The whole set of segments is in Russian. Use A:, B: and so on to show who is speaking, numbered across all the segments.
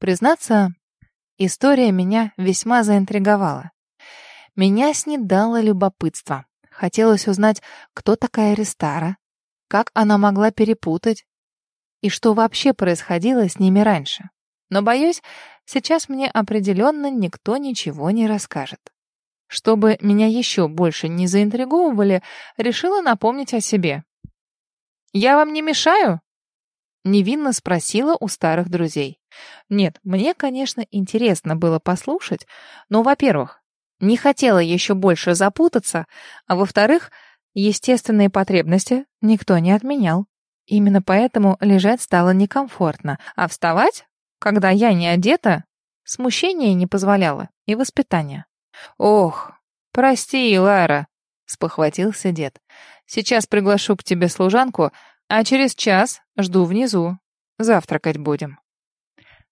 A: Признаться, история меня весьма заинтриговала. Меня снедало любопытство. Хотелось узнать, кто такая Рестара, как она могла перепутать и что вообще происходило с ними раньше. Но, боюсь, сейчас мне определенно никто ничего не расскажет. Чтобы меня еще больше не заинтриговывали, решила напомнить о себе. «Я вам не мешаю?» Невинно спросила у старых друзей. Нет, мне, конечно, интересно было послушать, но, во-первых, не хотела еще больше запутаться, а во-вторых, естественные потребности никто не отменял. Именно поэтому лежать стало некомфортно, а вставать, когда я не одета, смущение не позволяло и воспитание. «Ох, прости, Лара», — спохватился дед. «Сейчас приглашу к тебе служанку, а через час жду внизу. Завтракать будем.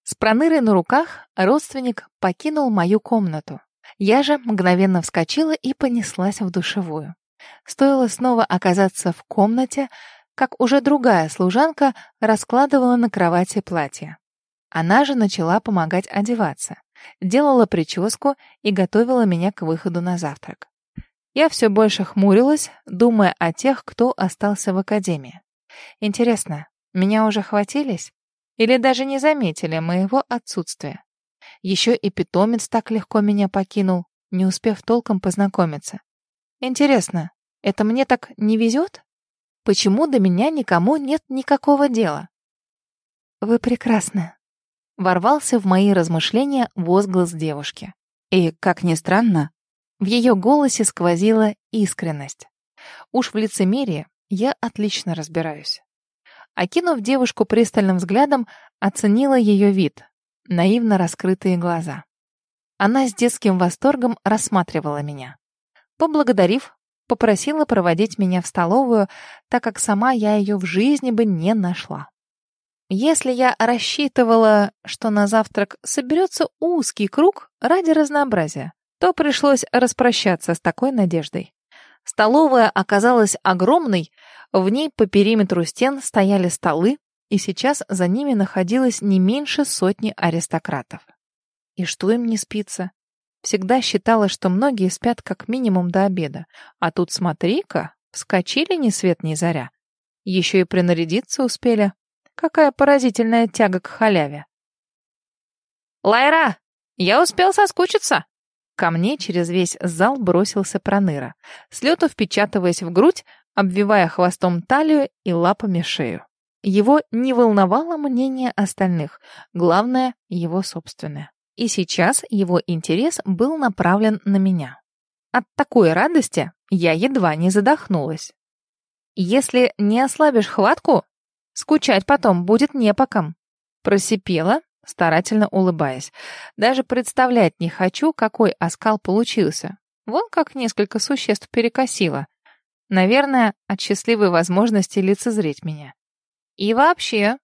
A: С пронырой на руках родственник покинул мою комнату. Я же мгновенно вскочила и понеслась в душевую. Стоило снова оказаться в комнате, как уже другая служанка раскладывала на кровати платье. Она же начала помогать одеваться, делала прическу и готовила меня к выходу на завтрак. Я все больше хмурилась, думая о тех, кто остался в академии. Интересно, меня уже хватились? Или даже не заметили моего отсутствия? Еще и питомец так легко меня покинул, не успев толком познакомиться. Интересно, это мне так не везет? Почему до меня никому нет никакого дела? Вы прекрасны. Ворвался в мои размышления возглас девушки. И, как ни странно, в ее голосе сквозила искренность. Уж в лицемерии я отлично разбираюсь. Окинув девушку пристальным взглядом, оценила ее вид, наивно раскрытые глаза. Она с детским восторгом рассматривала меня. Поблагодарив, попросила проводить меня в столовую, так как сама я ее в жизни бы не нашла. Если я рассчитывала, что на завтрак соберется узкий круг ради разнообразия, то пришлось распрощаться с такой надеждой. Столовая оказалась огромной, в ней по периметру стен стояли столы, и сейчас за ними находилось не меньше сотни аристократов. И что им не спится? Всегда считала, что многие спят как минимум до обеда, а тут смотри-ка, вскочили ни свет ни заря. Еще и принарядиться успели. Какая поразительная тяга к халяве. «Лайра, я успел соскучиться!» Ко мне через весь зал бросился проныра, с лету впечатываясь в грудь, обвивая хвостом талию и лапами шею. Его не волновало мнение остальных, главное — его собственное. И сейчас его интерес был направлен на меня. От такой радости я едва не задохнулась. «Если не ослабишь хватку, скучать потом будет не по ком», — просипела, старательно улыбаясь. Даже представлять не хочу, какой оскал получился. Вон как несколько существ перекосило. Наверное, от счастливой возможности лицезреть меня. И вообще,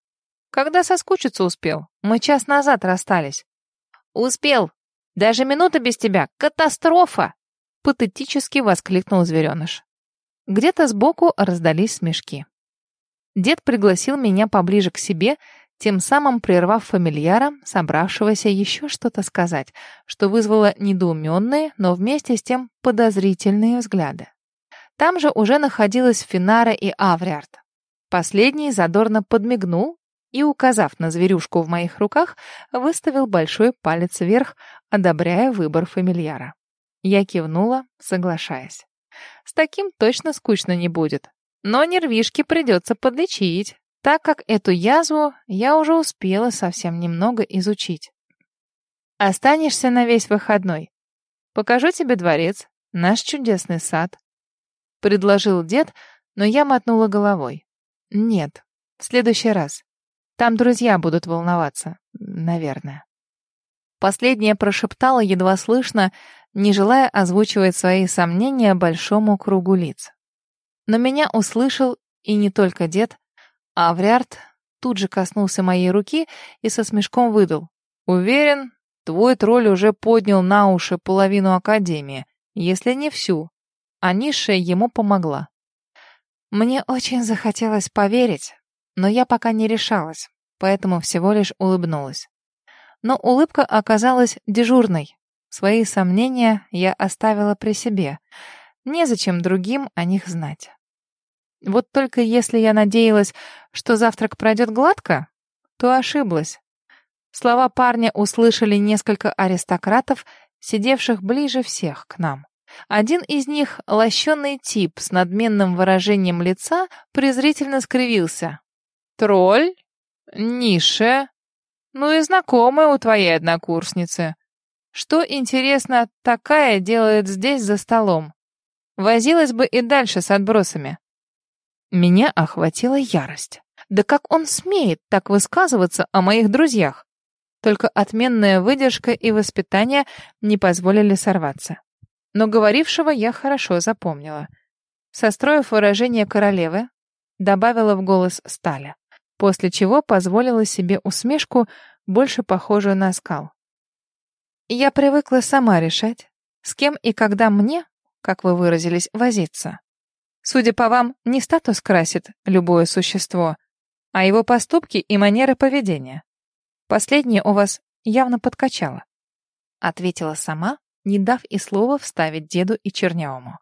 A: когда соскучиться успел? Мы час назад расстались. Успел. Даже минута без тебя. Катастрофа! Патетически воскликнул звереныш. Где-то сбоку раздались смешки. Дед пригласил меня поближе к себе тем самым прервав фамильяра, собравшегося еще что-то сказать, что вызвало недоуменные, но вместе с тем подозрительные взгляды. Там же уже находилась Финара и Авриард. Последний задорно подмигнул и, указав на зверюшку в моих руках, выставил большой палец вверх, одобряя выбор фамильяра. Я кивнула, соглашаясь. С таким точно скучно не будет. Но нервишки придется подлечить, так как эту язву я уже успела совсем немного изучить. Останешься на весь выходной. Покажу тебе дворец, наш чудесный сад. Предложил дед, но я мотнула головой. Нет, в следующий раз. Там друзья будут волноваться, наверное. Последняя прошептала едва слышно, не желая озвучивать свои сомнения большому кругу лиц. Но меня услышал и не только дед, Авриард тут же коснулся моей руки и со смешком выдал. «Уверен, твой тролль уже поднял на уши половину Академии, если не всю, а низшая ему помогла». Мне очень захотелось поверить, но я пока не решалась, поэтому всего лишь улыбнулась. но улыбка оказалась дежурной. Свои сомнения я оставила при себе. Незачем другим о них знать. Вот только если я надеялась, что завтрак пройдет гладко, то ошиблась. Слова парня услышали несколько аристократов, сидевших ближе всех к нам. Один из них, лощеный тип с надменным выражением лица, презрительно скривился. «Тролль? Нише? Ну и знакомая у твоей однокурсницы. Что, интересно, такая делает здесь за столом? Возилась бы и дальше с отбросами». Меня охватила ярость. Да как он смеет так высказываться о моих друзьях? Только отменная выдержка и воспитание не позволили сорваться но говорившего я хорошо запомнила. Состроив выражение королевы, добавила в голос Сталя, после чего позволила себе усмешку, больше похожую на скал. Я привыкла сама решать, с кем и когда мне, как вы выразились, возиться. Судя по вам, не статус красит любое существо, а его поступки и манера поведения. Последнее у вас явно подкачало. Ответила сама, не дав и слова вставить деду и чернявому.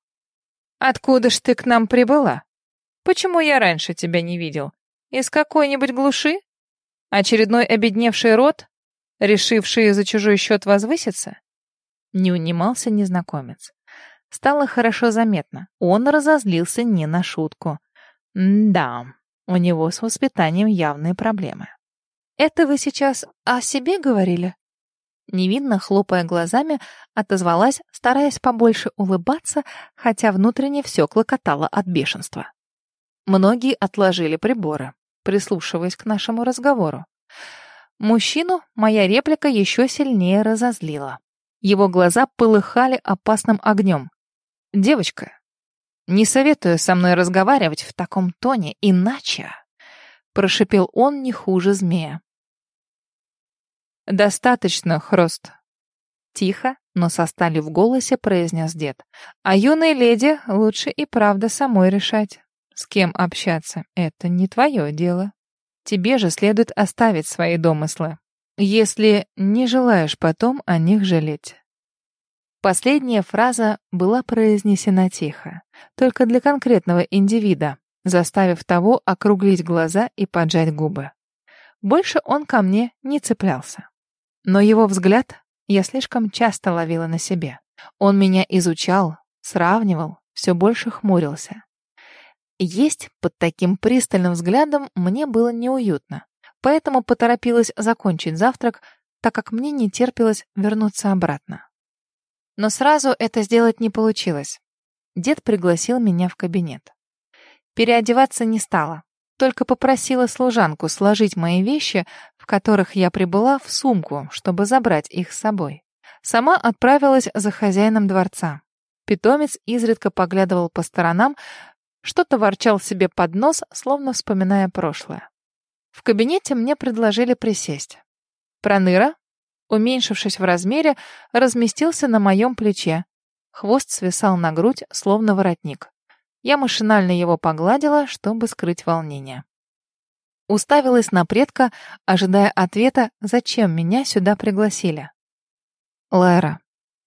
A: «Откуда ж ты к нам прибыла? Почему я раньше тебя не видел? Из какой-нибудь глуши? Очередной обедневший род, решивший за чужой счет возвыситься?» Не унимался незнакомец. Стало хорошо заметно. Он разозлился не на шутку. да, у него с воспитанием явные проблемы. «Это вы сейчас о себе говорили?» Невинно хлопая глазами, отозвалась, стараясь побольше улыбаться, хотя внутренне все клокотало от бешенства. Многие отложили приборы, прислушиваясь к нашему разговору. Мужчину моя реплика еще сильнее разозлила. Его глаза полыхали опасным огнем. «Девочка, не советую со мной разговаривать в таком тоне, иначе...» Прошипел он не хуже змея. «Достаточно, Хрост». Тихо, но со сталью в голосе произнес дед. «А юной леди лучше и правда самой решать. С кем общаться — это не твое дело. Тебе же следует оставить свои домыслы, если не желаешь потом о них жалеть». Последняя фраза была произнесена тихо, только для конкретного индивида, заставив того округлить глаза и поджать губы. Больше он ко мне не цеплялся. Но его взгляд я слишком часто ловила на себе. Он меня изучал, сравнивал, все больше хмурился. Есть под таким пристальным взглядом мне было неуютно, поэтому поторопилась закончить завтрак, так как мне не терпелось вернуться обратно. Но сразу это сделать не получилось. Дед пригласил меня в кабинет. Переодеваться не стала, только попросила служанку сложить мои вещи, в которых я прибыла, в сумку, чтобы забрать их с собой. Сама отправилась за хозяином дворца. Питомец изредка поглядывал по сторонам, что-то ворчал себе под нос, словно вспоминая прошлое. В кабинете мне предложили присесть. Проныра, уменьшившись в размере, разместился на моем плече. Хвост свисал на грудь, словно воротник. Я машинально его погладила, чтобы скрыть волнение. Уставилась на предка, ожидая ответа, зачем меня сюда пригласили. «Лайра,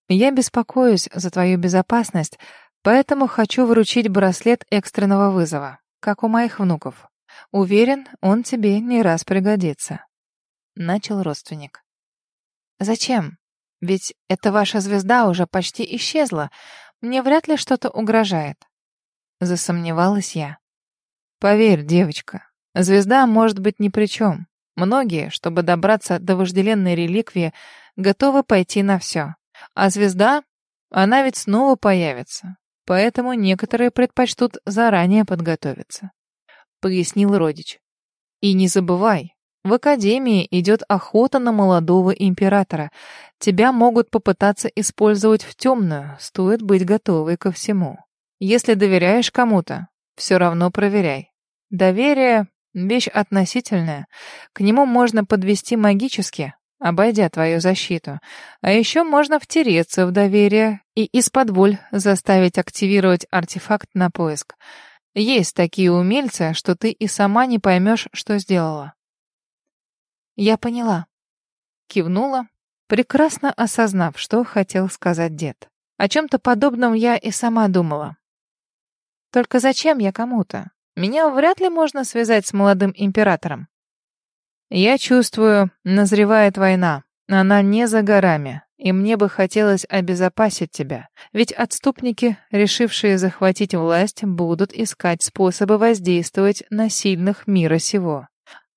A: я беспокоюсь за твою безопасность, поэтому хочу вручить браслет экстренного вызова, как у моих внуков. Уверен, он тебе не раз пригодится», — начал родственник. «Зачем? Ведь эта ваша звезда уже почти исчезла. Мне вряд ли что-то угрожает. Засомневалась я. Поверь, девочка, звезда может быть ни при чем. Многие, чтобы добраться до вожделенной реликвии, готовы пойти на все. А звезда, она ведь снова появится. Поэтому некоторые предпочтут заранее подготовиться. Пояснил родич. И не забывай, в Академии идет охота на молодого императора. Тебя могут попытаться использовать в темную, стоит быть готовой ко всему. Если доверяешь кому-то, все равно проверяй. Доверие — вещь относительная. К нему можно подвести магически, обойдя твою защиту. А еще можно втереться в доверие и из-под воль заставить активировать артефакт на поиск. Есть такие умельцы, что ты и сама не поймешь, что сделала. Я поняла. кивнула, прекрасно осознав, что хотел сказать дед. О чем-то подобном я и сама думала. Только зачем я кому-то? Меня вряд ли можно связать с молодым императором. Я чувствую, назревает война. Она не за горами, и мне бы хотелось обезопасить тебя. Ведь отступники, решившие захватить власть, будут искать способы воздействовать на сильных мира сего.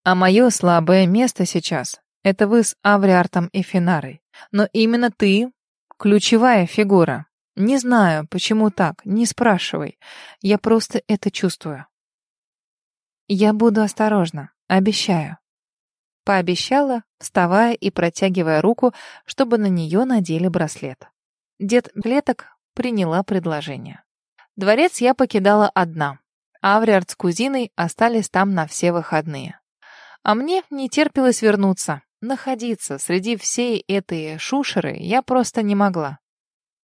A: А мое слабое место сейчас — это вы с Авриартом и Финарой. Но именно ты — ключевая фигура. Не знаю, почему так, не спрашивай. Я просто это чувствую. Я буду осторожна, обещаю. Пообещала, вставая и протягивая руку, чтобы на нее надели браслет. Дед Клеток приняла предложение. Дворец я покидала одна. Авриард с кузиной остались там на все выходные. А мне не терпелось вернуться. Находиться среди всей этой шушеры я просто не могла.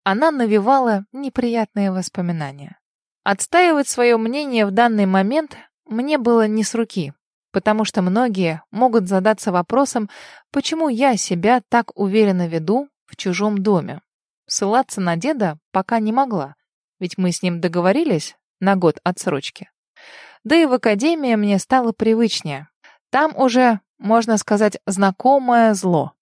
A: Она навевала неприятные воспоминания. Отстаивать свое мнение в данный момент мне было не с руки, потому что многие могут задаться вопросом, почему я себя так уверенно веду в чужом доме. Ссылаться на деда пока не могла, ведь мы с ним договорились на год отсрочки. Да и в академии мне стало привычнее. Там уже, можно сказать, знакомое зло.